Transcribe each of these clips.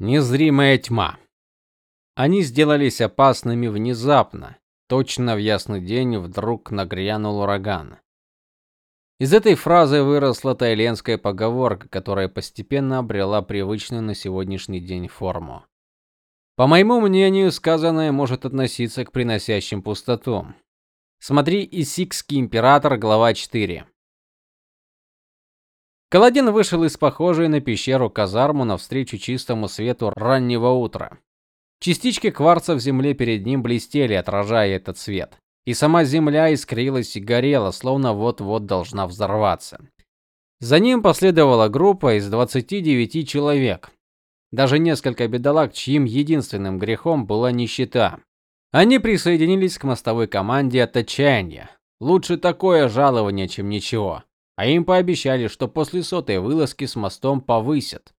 Незримая тьма. Они сделались опасными внезапно. Точно в ясный день вдруг нагрянул ураган. Из этой фразы выросла тайленская поговорка, которая постепенно обрела привычную на сегодняшний день форму. По моему мнению, сказанное может относиться к приносящим пустоту. Смотри Исикский император, глава 4. Каладин вышел из похожей на пещеру казарму навстречу чистому свету раннего утра. Частички кварца в земле перед ним блестели, отражая этот свет, и сама земля искрилась и горела, словно вот-вот должна взорваться. За ним последовала группа из 29 человек. Даже несколько бедолаг, чьим единственным грехом была нищета. Они присоединились к мостовой команде от отчаяния. Лучше такое жалование, чем ничего а им пообещали, что после сотой вылазки с мостом повысят.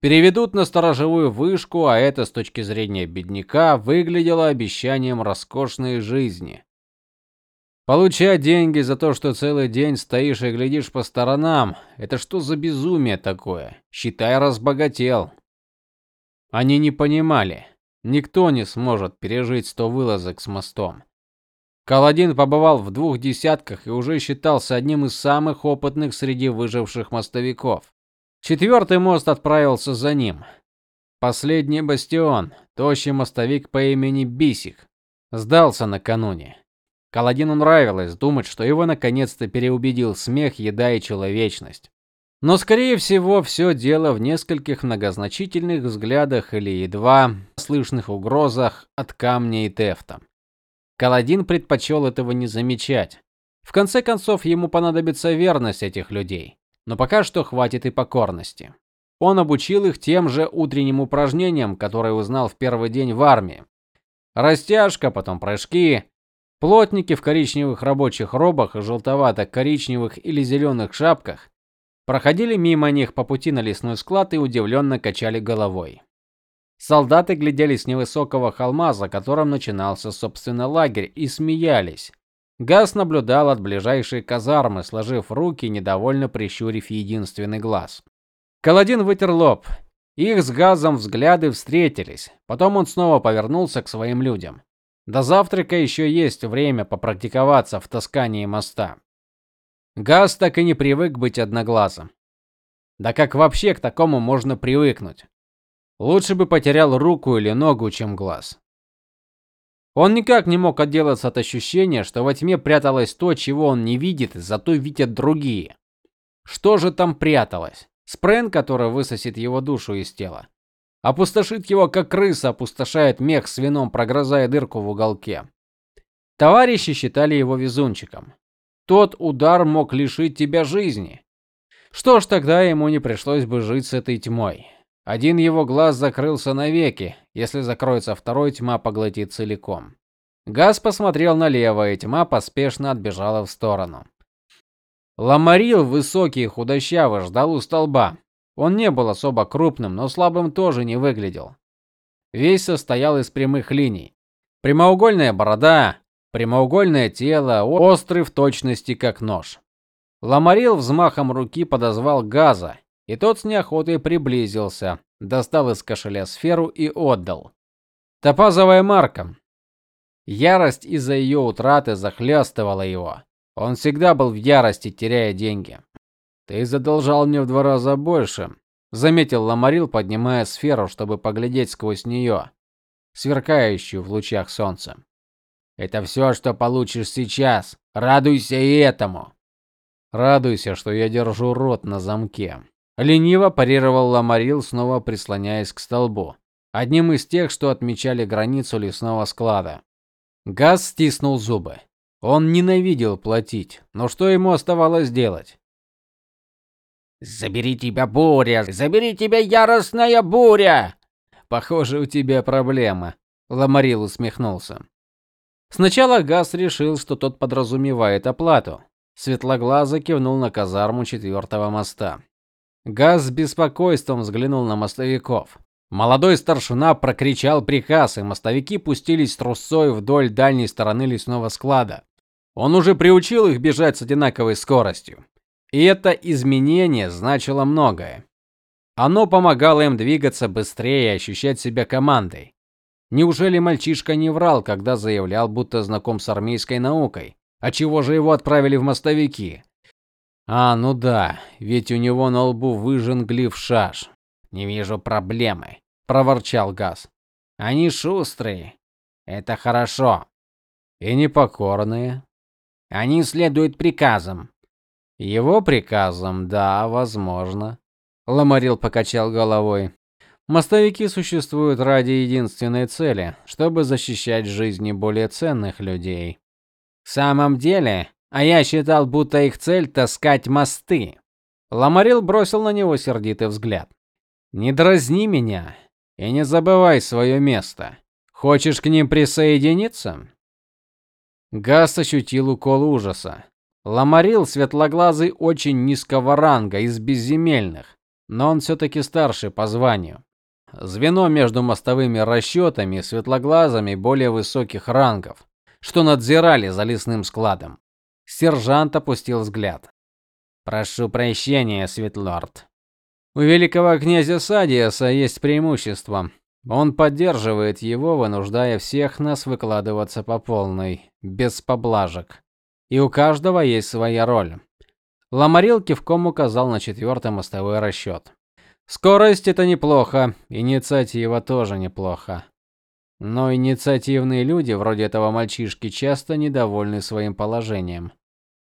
Переведут на сторожевую вышку, а это с точки зрения бедняка выглядело обещанием роскошной жизни. Получать деньги за то, что целый день стоишь и глядишь по сторонам это что за безумие такое? Считай, разбогател. Они не понимали. Никто не сможет пережить сто вылазок с мостом. Каладин побывал в двух десятках и уже считался одним из самых опытных среди выживших мостовиков. Четвертый мост отправился за ним. Последний бастион, тощий мостовик по имени Бисик, сдался накануне. Каладину нравилось думать, что его наконец-то переубедил смех, еда и человечность. Но скорее всего, все дело в нескольких многозначительных взглядах или едва слышных угрозах от камня и тефта. Каладин предпочел этого не замечать. В конце концов, ему понадобится верность этих людей, но пока что хватит и покорности. Он обучил их тем же утренним упражнениям, которые узнал в первый день в армии. Растяжка, потом прыжки. Плотники в коричневых рабочих робах и желтовато-коричневых или зеленых шапках проходили мимо них по пути на лесной склад и удивленно качали головой. Солдаты глядели с невысокого холма, за которым начинался собственно лагерь, и смеялись. Газ наблюдал от ближайшей казармы, сложив руки, недовольно прищурив единственный глаз. Каладин вытер лоб. Их с Газом взгляды встретились. Потом он снова повернулся к своим людям. До завтрака еще есть время попрактиковаться в таскании моста. Газ так и не привык быть одноглазым. Да как вообще к такому можно привыкнуть? Лучше бы потерял руку или ногу, чем глаз. Он никак не мог отделаться от ощущения, что во тьме пряталось то, чего он не видит, зато видят другие. Что же там пряталось? Спрен, который высосет его душу из тела. Опустошит его, как крыса опустошает мех с вином, прогрызая дырку в уголке. Товарищи считали его везунчиком. Тот удар мог лишить тебя жизни. Что ж, тогда ему не пришлось бы жить с этой тьмой. Один его глаз закрылся навеки, если закроется второй, тьма поглотит целиком. Газ посмотрел налево, и тьма поспешно отбежала в сторону. Ламарил, высокий и худощавый, ждал у столба. Он не был особо крупным, но слабым тоже не выглядел. Весь состоял из прямых линий. Прямоугольная борода, прямоугольное тело, острый в точности как нож. Ламарил взмахом руки подозвал Газа, и тот с неохотой приблизился, достал из кошеля сферу и отдал. Топазовая марка. Ярость из-за ее утраты захлестывала его. Он всегда был в ярости, теряя деньги. Ты задолжал мне в два раза больше, заметил Ламарил, поднимая сферу, чтобы поглядеть сквозь нее, сверкающую в лучах солнца. Это все, что получишь сейчас. Радуйся и этому. Радуйся, что я держу рот на замке. Лениво парировал Ламарил, снова прислоняясь к столбу, одним из тех, что отмечали границу лесного склада. Газ стиснул зубы. Он ненавидел платить, но что ему оставалось делать? Забери тебя буря, забери тебя яростная буря. Похоже, у тебя проблема, Ламарил усмехнулся. Сначала Газ решил, что тот подразумевает оплату. Светлоглазый кивнул на казарму четвертого моста. Газ с беспокойством взглянул на мостовиков. Молодой старшина прокричал приказ, и мостовики пустились трусцой вдоль дальней стороны лесного склада. Он уже приучил их бежать с одинаковой скоростью. И это изменение значило многое. Оно помогало им двигаться быстрее и ощущать себя командой. Неужели мальчишка не врал, когда заявлял, будто знаком с армейской наукой? А чего же его отправили в мостовики? А, ну да, ведь у него на лбу выжжен глиф шаш. Не вижу проблемы, проворчал Газ. Они шустрые. Это хорошо. И непокорные. Они следуют приказам. Его приказам, да, возможно. Ламарил покачал головой. Мостовики существуют ради единственной цели, чтобы защищать жизни более ценных людей. В самом деле, а я считал, будто их цель таскать мосты. Ламарил бросил на него сердитый взгляд. Не дразни меня и не забывай свое место. Хочешь к ним присоединиться? Гас ощутил укол ужаса. Ламарил светлоглазый очень низкого ранга из безземельных, но он все таки старше по званию. Звено между мостовыми расчетами и светлоглазыми более высоких рангов, что надзирали за лесным складом. Сержант опустил взгляд. Прошу прощения, Светлорд. У великого князя Садиаса есть преимущество. Он поддерживает его, вынуждая всех нас выкладываться по полной, без поблажек. И у каждого есть своя роль. Ламарил кивком указал на четвертый мостовой расчет. Скорость это неплохо, инициатива тоже неплохо. Но инициативные люди, вроде этого мальчишки, часто недовольны своим положением.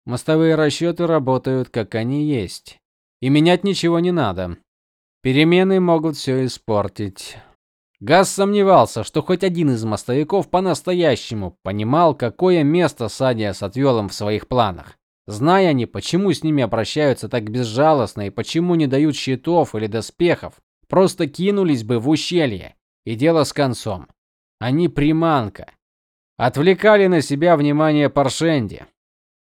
Мостовые расчеты работают, как они есть. И менять ничего не надо. Перемены могут все испортить. Газ сомневался, что хоть один из мостовиков по-настоящему понимал, какое место Садиас отвел им в своих планах. Зная они, почему с ними обращаются так безжалостно и почему не дают щитов или доспехов, просто кинулись бы в ущелье, и дело с концом. Они приманка. Отвлекали на себя внимание Паршенди.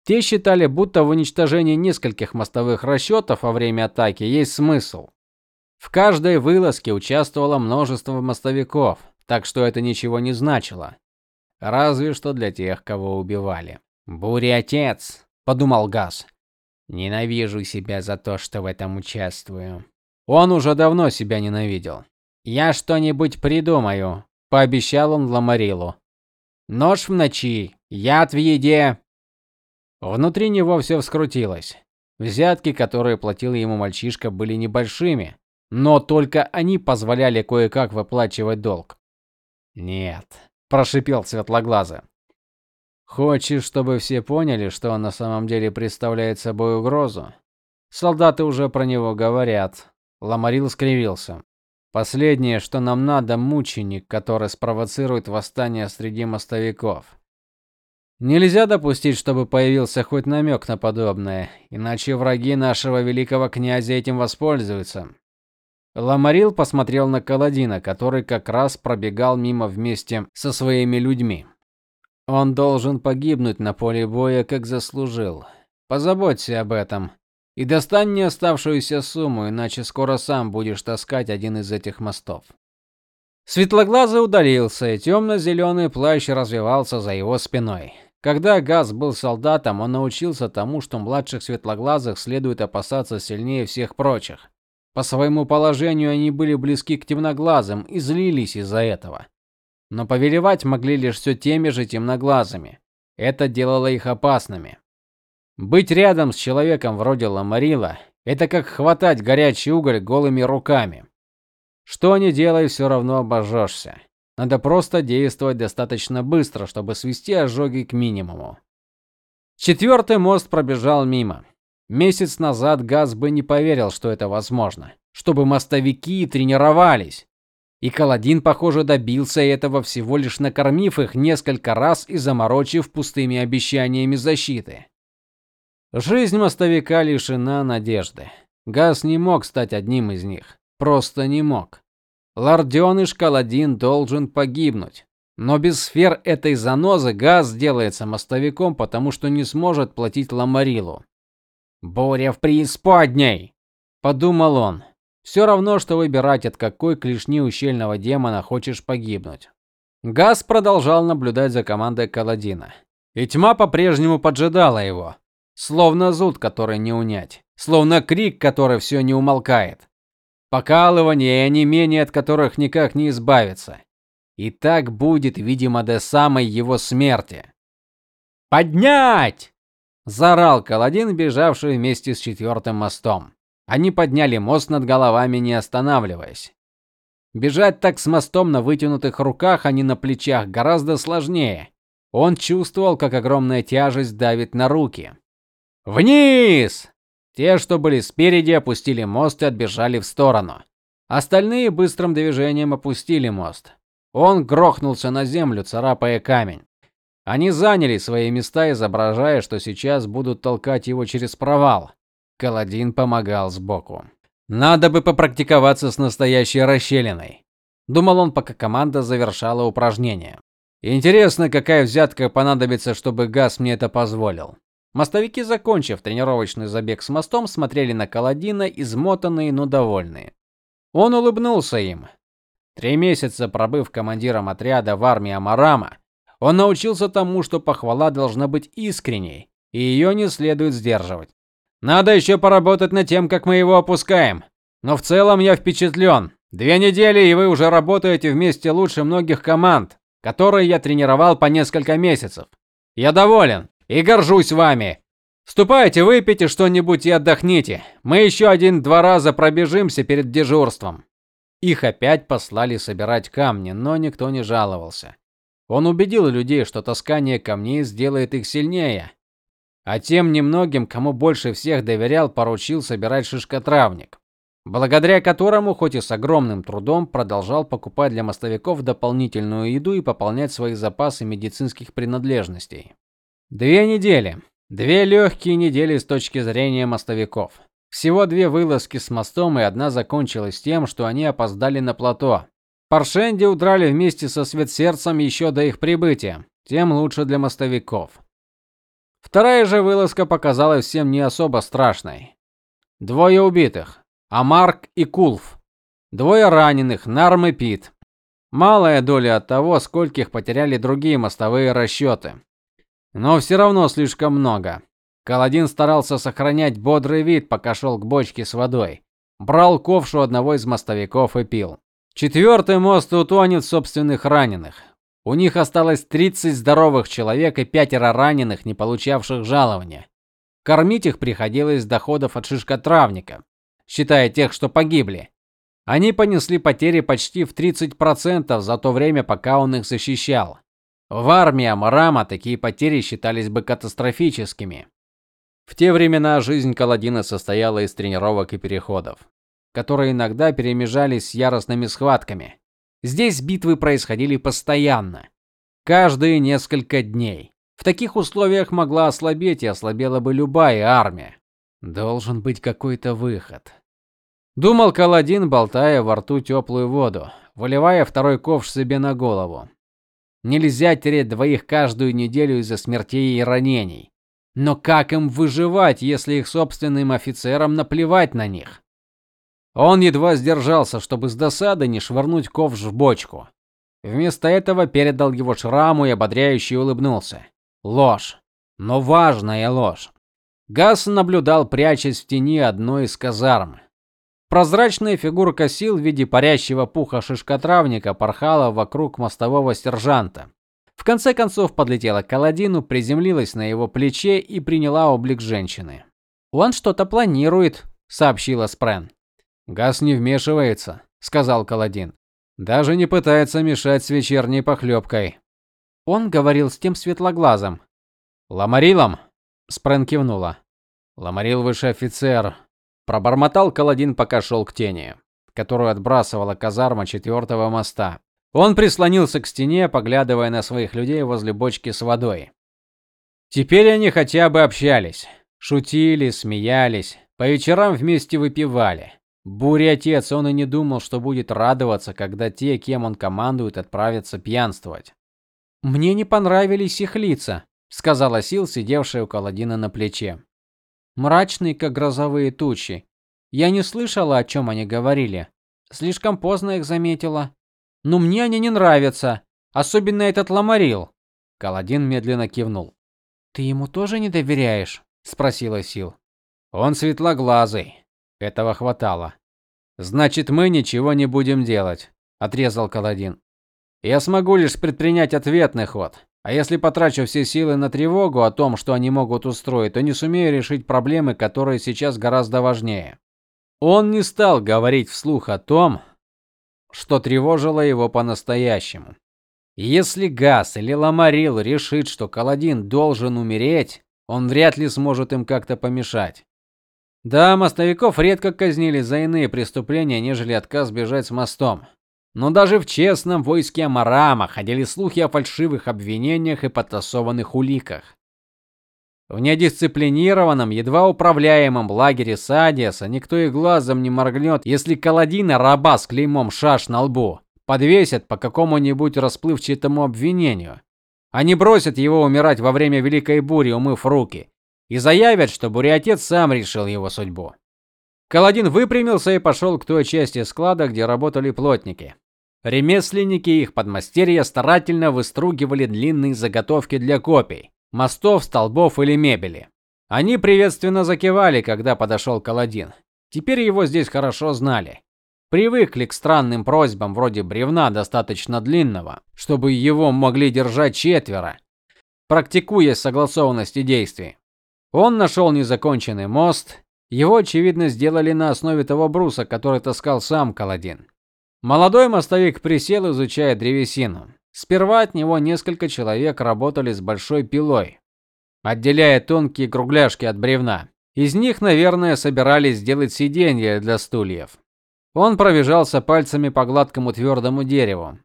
Те считали, будто в уничтожении нескольких мостовых расчетов во время атаки есть смысл. В каждой вылазке участвовало множество мостовиков, так что это ничего не значило. Разве что для тех, кого убивали. Буря отец, подумал Газ. Ненавижу себя за то, что в этом участвую. Он уже давно себя ненавидел. Я что-нибудь придумаю, пообещал он Ламарилу. Нож в ночи, яд в еде. Внутри него все вскрутилось. Взятки, которые платил ему мальчишка, были небольшими, но только они позволяли кое-как выплачивать долг. "Нет", прошипел Светлоглазый. Хочешь, чтобы все поняли, что он на самом деле представляет собой угрозу? Солдаты уже про него говорят. Ламарил скривился. Последнее, что нам надо, мученик, который спровоцирует восстание среди мостовиков. Нельзя допустить, чтобы появился хоть намек на подобное, иначе враги нашего великого князя этим воспользуются. Ламарил посмотрел на Каладина, который как раз пробегал мимо вместе со своими людьми. Он должен погибнуть на поле боя, как заслужил. Позаботься об этом. И достань мне оставшуюся сумму, иначе скоро сам будешь таскать один из этих мостов. Светлоглазый удалился, и темно-зеленый плащ развивался за его спиной. Когда Газ был солдатом, он научился тому, что младших светлоглазых следует опасаться сильнее всех прочих. По своему положению они были близки к темноглазым и злились из-за этого но повелевать могли лишь все теми же темноглазыми. Это делало их опасными. Быть рядом с человеком вроде Ламарила это как хватать горячий уголь голыми руками. Что ни делай, все равно обожжешься. Надо просто действовать достаточно быстро, чтобы свести ожоги к минимуму. Четвертый мост пробежал мимо. Месяц назад Газ бы не поверил, что это возможно, чтобы мостовики тренировались. И Каладин, похоже, добился этого всего лишь накормив их несколько раз и заморочив пустыми обещаниями защиты. Жизнь мостовика лишена надежды. Газ не мог стать одним из них, просто не мог. Лордёныш Каладин должен погибнуть. Но без сфер этой занозы Газ сделается мостовиком, потому что не сможет платить Ламарилу. Буря в преисподней, подумал он. Все равно что выбирать, от какой клешни ущельного демона хочешь погибнуть. Газ продолжал наблюдать за командой Каладина. И тьма по-прежнему поджидала его, словно зуд, который не унять, словно крик, который все не умолкает. Покалывание и онемение, от которых никак не избавиться. И так будет, видимо, до самой его смерти. Поднять! заорал Каладин, бежавший вместе с четвертым мостом. Они подняли мост над головами, не останавливаясь. Бежать так с мостом на вытянутых руках, а не на плечах, гораздо сложнее. Он чувствовал, как огромная тяжесть давит на руки. Вниз! Те, что были спереди, опустили мост и отбежали в сторону. Остальные быстрым движением опустили мост. Он грохнулся на землю, царапая камень. Они заняли свои места, изображая, что сейчас будут толкать его через провал. Каладин помогал сбоку. Надо бы попрактиковаться с настоящей расщелиной, думал он, пока команда завершала упражнение. Интересно, какая взятка понадобится, чтобы Газ мне это позволил. Мостовики, закончив тренировочный забег с мостом, смотрели на Каладина, измотанные, но довольные. Он улыбнулся им. Три месяца пробыв командиром отряда в армии Амарама, он научился тому, что похвала должна быть искренней, и ее не следует сдерживать. Надо еще поработать над тем, как мы его опускаем. Но в целом я впечатлен. Две недели, и вы уже работаете вместе лучше многих команд, которые я тренировал по несколько месяцев. Я доволен и горжусь вами. Ступайте, выпейте что-нибудь и отдохните. Мы еще один-два раза пробежимся перед дежурством. Их опять послали собирать камни, но никто не жаловался. Он убедил людей, что таскание камней сделает их сильнее, а тем немногим, кому больше всех доверял, поручил собирать шишкотравник, благодаря которому хоть и с огромным трудом продолжал покупать для мостовиков дополнительную еду и пополнять свои запасы медицинских принадлежностей. Две недели. Две легкие недели с точки зрения мостовиков. Всего две вылазки с мостом, и одна закончилась тем, что они опоздали на плато. Паршенди удрали вместе со Светсердцем еще до их прибытия. Тем лучше для мостовиков. Вторая же вылазка показалась всем не особо страшной. Двое убитых Амарк и Кулф. Двое раненых Нарм и Пит. Малая доля от того, скольких потеряли другие мостовые расчеты. Но все равно слишком много. Каладин старался сохранять бодрый вид, пока шел к бочке с водой. Брал ковшу одного из мостовиков и пил. Четвертый мост утонет в собственных раненых. У них осталось 30 здоровых человек и пятеро раненых, не получавших жалования. Кормить их приходилось с доходов от шишкотравника, считая тех, что погибли. Они понесли потери почти в 30% за то время, пока он их защищал. В армии Амарама такие потери считались бы катастрофическими. В те времена жизнь Каладина состояла из тренировок и переходов, которые иногда перемежались с яростными схватками. Здесь битвы происходили постоянно, каждые несколько дней. В таких условиях могла ослабеть и ослабела бы любая армия. Должен быть какой-то выход. Думал Каладин, болтая во рту теплую воду, выливая второй ковш себе на голову. Нельзя тереть двоих каждую неделю из-за смертей и ранений. Но как им выживать, если их собственным офицерам наплевать на них? Он едва сдержался, чтобы с досады не швырнуть ковш в бочку. Вместо этого передал его шраму и ободряюще улыбнулся. Ложь, но важная ложь. Гас наблюдал, прячась в тени одной из казарм. Прозрачная фигурка сил в виде парящего пуха шишкотравника порхала вокруг мостового сержанта. В конце концов подлетела к Каладину, приземлилась на его плече и приняла облик женщины. "Он что-то планирует", сообщила Спрен. Газ не вмешивается, сказал Каладин. Даже не пытается мешать с вечерней похлебкой. Он говорил с тем светлоглазым. Ламарилом? Спрен кивнула. Ламарил выше офицер, пробормотал Каладин, пока шел к тени, которую отбрасывала казарма четвертого моста. Он прислонился к стене, поглядывая на своих людей возле бочки с водой. Теперь они хотя бы общались, шутили, смеялись, по вечерам вместе выпивали. Буря отец, он и не думал, что будет радоваться, когда те, кем он командует, отправятся пьянствовать. Мне не понравились их лица, сказала Сил, сидевшая у Каладина на плече. Мрачные, как грозовые тучи. Я не слышала, о чем они говорили. Слишком поздно их заметила. Но мне они не нравятся, особенно этот Ламарил. Каладин медленно кивнул. Ты ему тоже не доверяешь? спросила Сил. Он светлоглазый, этого хватало. Значит, мы ничего не будем делать, отрезал Каладин. Я смогу лишь предпринять ответный ход. А если потрачу все силы на тревогу о том, что они могут устроить, то не сумею решить проблемы, которые сейчас гораздо важнее. Он не стал говорить вслух о том, что тревожило его по-настоящему. Если Газ или Ламарил решит, что Каладин должен умереть, он вряд ли сможет им как-то помешать. Да, мостовиков редко казнили за иные преступления, нежели отказ бежать с мостом. Но даже в честном войске Амарама ходили слухи о фальшивых обвинениях и подтасованных уликах. В недисциплинированном, едва управляемом лагере Садиаса никто и глазом не моргнет, если Каладина раба с клеймом шаш на лбу подвесят по какому-нибудь расплывчатому обвинению. Они бросят его умирать во время великой бури, умыв руки, и заявят, что бурятец сам решил его судьбу. Каладин выпрямился и пошел к той части склада, где работали плотники. Ремесленники и их подмастерья старательно выстругивали длинные заготовки для копий, мостов, столбов или мебели. Они приветственно закивали, когда подошел Каладин. Теперь его здесь хорошо знали. Привыкли к странным просьбам вроде бревна достаточно длинного, чтобы его могли держать четверо, практикуя согласованность действий. Он нашел незаконченный мост. Его очевидно сделали на основе того бруса, который таскал сам Каладин. Молодой мостовик присел, изучая древесину. Сперва от него несколько человек работали с большой пилой, отделяя тонкие кругляшки от бревна. Из них, наверное, собирались сделать сиденья для стульев. Он пробежался пальцами по гладкому твердому дереву.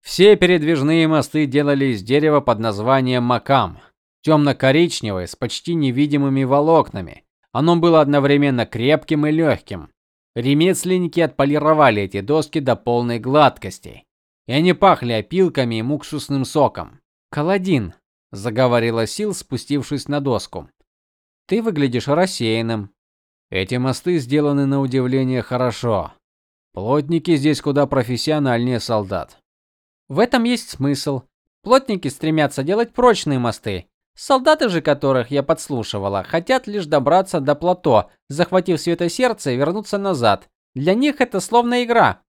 Все передвижные мосты делали из дерева под названием макам, темно-коричневое с почти невидимыми волокнами. Оно было одновременно крепким и легким. Ремесленники отполировали эти доски до полной гладкости, и они пахли опилками и муксусным соком. "Каладин", заговорила Сил, спустившись на доску. "Ты выглядишь рассеянным. Эти мосты сделаны на удивление хорошо. Плотники здесь куда профессиональнее солдат. В этом есть смысл. Плотники стремятся делать прочные мосты, Солдаты же, которых я подслушивала, хотят лишь добраться до плато, захватив свято сердце и вернуться назад. Для них это словно игра.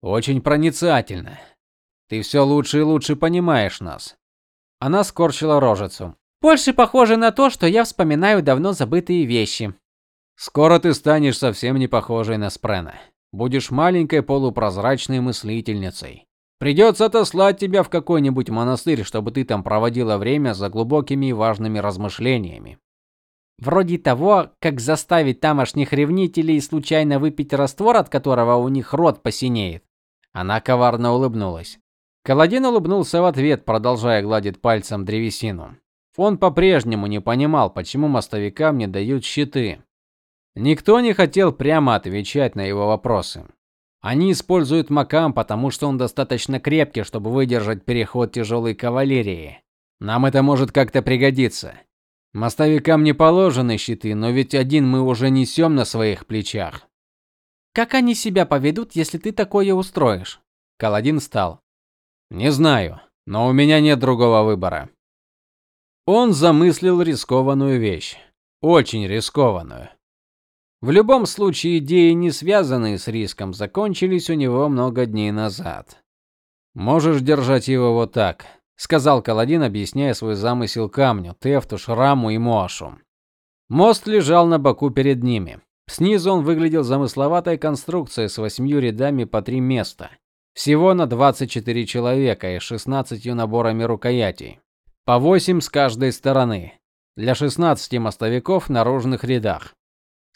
Очень проницательно. Ты все лучше и лучше понимаешь нас. Она скорчила рожицу. Больше похоже на то, что я вспоминаю давно забытые вещи. Скоро ты станешь совсем не похожей на Спрена. Будешь маленькой полупрозрачной мыслительницей. Придется отослать тебя в какой-нибудь монастырь, чтобы ты там проводила время за глубокими и важными размышлениями. Вроде того, как заставить тамошних ревнителей случайно выпить раствор, от которого у них рот посинеет. Она коварно улыбнулась. Каладин улыбнулся в ответ, продолжая гладить пальцем древесину. Он по-прежнему не понимал, почему мостовикам не дают щиты. Никто не хотел прямо отвечать на его вопросы. Они используют Макам, потому что он достаточно крепкий, чтобы выдержать переход тяжелой кавалерии. Нам это может как-то пригодиться. Мостовикам не положены щиты, но ведь один мы уже несем на своих плечах. Как они себя поведут, если ты такое устроишь? Каладин встал. Не знаю, но у меня нет другого выбора. Он замыслил рискованную вещь, очень рискованную. В любом случае, идеи, не связанные с риском, закончились у него много дней назад. Можешь держать его вот так, сказал Каладин, объясняя свой замысел камню, Тефту, Шраму и Моашу. Мост лежал на боку перед ними. Снизу он выглядел замысловатой конструкцией с восьмью рядами по три места. Всего на 24 человека и 16 наборами рукоятей. По 8 с каждой стороны. Для 16 мостовиков наружных рядах.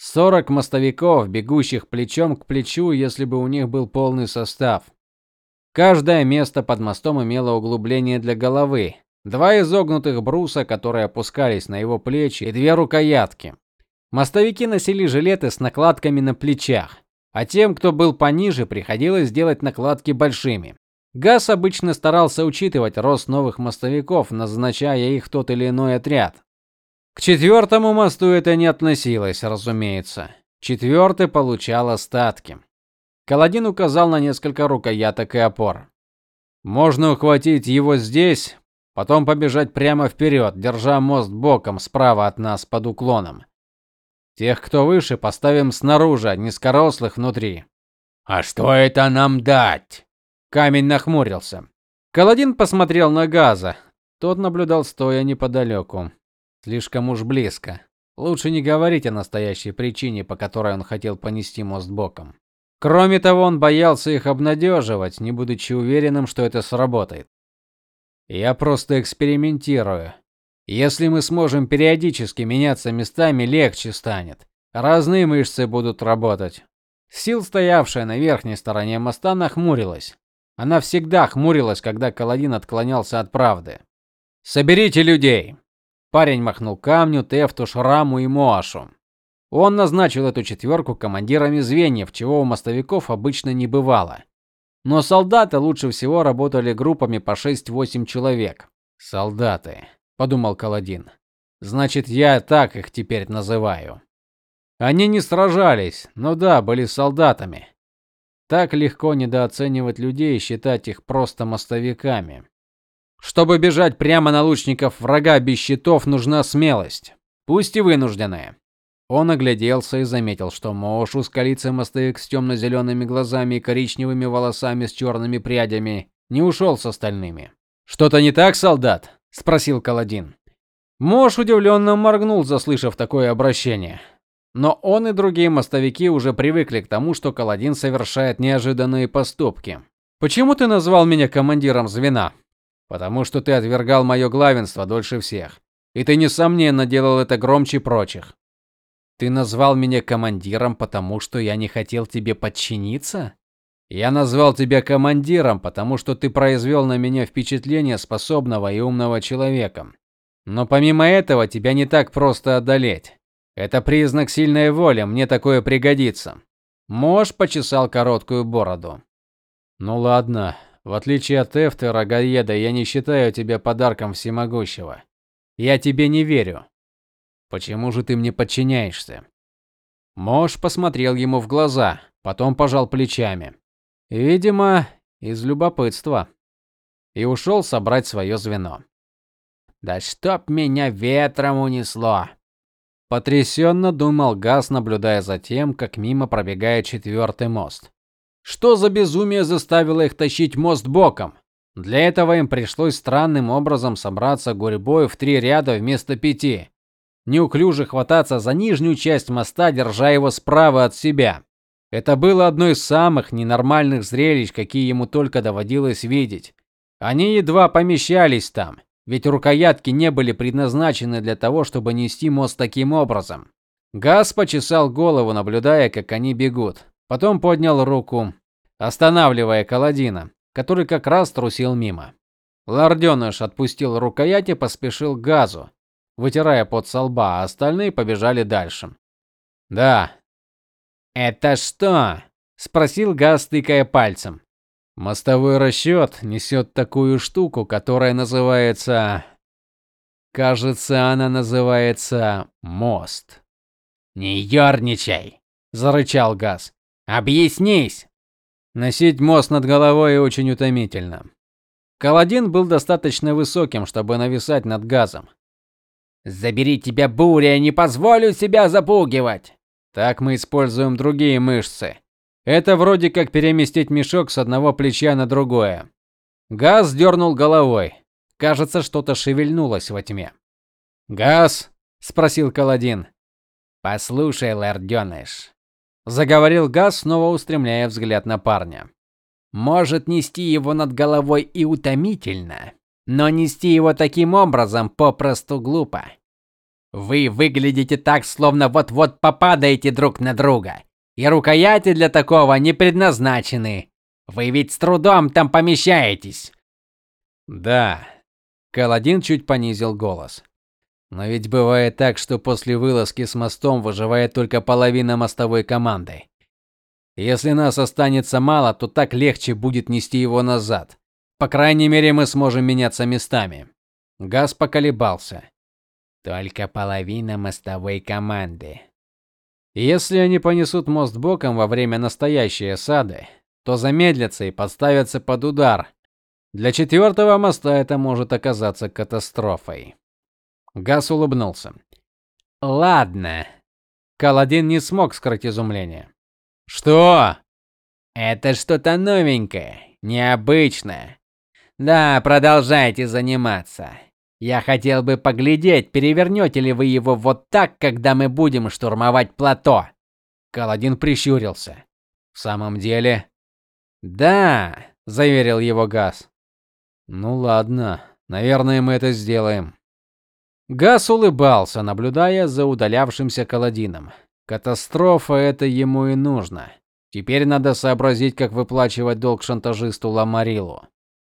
40 мостовиков, бегущих плечом к плечу, если бы у них был полный состав. Каждое место под мостом имело углубление для головы, два изогнутых бруса, которые опускались на его плечи, и две рукоятки. Мостовики носили жилеты с накладками на плечах, а тем, кто был пониже, приходилось делать накладки большими. Газ обычно старался учитывать рост новых мостовиков, назначая их в тот или иной отряд. К четвертому мосту это не относилось, разумеется. Четвертый получал остатки. Каладин указал на несколько рукояток и опор. Можно ухватить его здесь, потом побежать прямо вперед, держа мост боком справа от нас под уклоном. Тех, кто выше, поставим снаружи, а низкорослых внутри. А что это нам дать? Камень нахмурился. Каладин посмотрел на Газа. Тот наблюдал стоя неподалеку. Слишком уж близко. Лучше не говорить о настоящей причине, по которой он хотел понести мост боком. Кроме того, он боялся их обнадеживать, не будучи уверенным, что это сработает. Я просто экспериментирую. Если мы сможем периодически меняться местами, легче станет. Разные мышцы будут работать. Сил, стоявшая на верхней стороне моста, нахмурилась. Она всегда хмурилась, когда Каладин отклонялся от правды. Соберите людей, Парень махнул камню, Тефту, Шраму и Моашу. Он назначил эту четверку командирами звеньев, чего у мостовиков обычно не бывало. Но солдаты лучше всего работали группами по 6-8 человек. Солдаты, подумал Каладин. Значит, я так их теперь называю. Они не сражались, но да, были солдатами. Так легко недооценивать людей и считать их просто мостовиками. Чтобы бежать прямо на лучников врага без щитов, нужна смелость, пусть и вынужденная. Он огляделся и заметил, что Мошу скалится мостовик с темно зелеными глазами и коричневыми волосами с черными прядями не ушел с остальными. Что-то не так, солдат? спросил Каладин. Мош удивленно моргнул, заслышав такое обращение. Но он и другие мостовики уже привыкли к тому, что Каладин совершает неожиданные поступки. Почему ты назвал меня командиром звена? Потому что ты отвергал мое главенство дольше всех. И ты несомненно делал это громче прочих. Ты назвал меня командиром, потому что я не хотел тебе подчиниться? Я назвал тебя командиром, потому что ты произвел на меня впечатление способного и умного человека. Но помимо этого, тебя не так просто одолеть. Это признак сильной воли, мне такое пригодится. Мош почесал короткую бороду. Ну ладно, в отличие от Эфты Рогаеда, я не считаю тебя подарком всемогущего. Я тебе не верю. Почему же ты мне подчиняешься? Мош посмотрел ему в глаза, потом пожал плечами. Видимо, из любопытства. И ушел собрать свое звено. Да чтоб меня ветром унесло. Потрясенно думал Газ, наблюдая за тем, как мимо пробегает четвертый мост. Что за безумие заставило их тащить мост боком? Для этого им пришлось странным образом собраться гурьбой в три ряда вместо пяти. Неуклюже хвататься за нижнюю часть моста, держа его справа от себя. Это было одно из самых ненормальных зрелищ, какие ему только доводилось видеть. Они едва помещались там, ведь рукоятки не были предназначены для того, чтобы нести мост таким образом. Газ почесал голову, наблюдая, как они бегут. Потом поднял руку, останавливая Каладина, который как раз трусил мимо. Лордёныш отпустил рукоять и поспешил к газу, вытирая пот со лба, а остальные побежали дальше. "Да. Это что?" спросил Газ, тыкая пальцем. Мостовой расчет несет такую штуку, которая называется Кажется, она называется мост. Не ерничай, зарычал Газ. Объяснись. Носить мост над головой очень утомительно. Каладин был достаточно высоким, чтобы нависать над газом. Забери тебя буря, не позволю себя запугивать. Так мы используем другие мышцы. Это вроде как переместить мешок с одного плеча на другое. Газ дернул головой. Кажется, что-то шевельнулось во тьме. "Газ?" спросил Каладин. "Послушай, лордёныш, заговорил Газ, снова устремляя взгляд на парня. Может нести его над головой и утомительно, но нести его таким образом попросту глупо. Вы выглядите так, словно вот-вот попадаете друг на друга, и рукояти для такого не предназначены. Вы ведь с трудом там помещаетесь. Да. Каладин чуть понизил голос. Но ведь бывает так, что после вылазки с мостом выживает только половина мостовой команды. Если нас останется мало, то так легче будет нести его назад. По крайней мере, мы сможем меняться местами. Газ поколебался. Только половина мостовой команды. Если они понесут мост боком во время настоящей осады, то замедлятся и подставятся под удар. Для четвертого моста это может оказаться катастрофой. Газ улыбнулся. Ладно. Каладин не смог скрыть изумление. Что? Это что-то новенькое, необычное. Да, продолжайте заниматься. Я хотел бы поглядеть, перевернете ли вы его вот так, когда мы будем штурмовать плато. Каладин прищурился. В самом деле? Да, заверил его Газ. Ну ладно, наверное, мы это сделаем. Газ улыбался, наблюдая за удалявшимся Каладином. Катастрофа это ему и нужно. Теперь надо сообразить, как выплачивать долг шантажисту Ламарилу.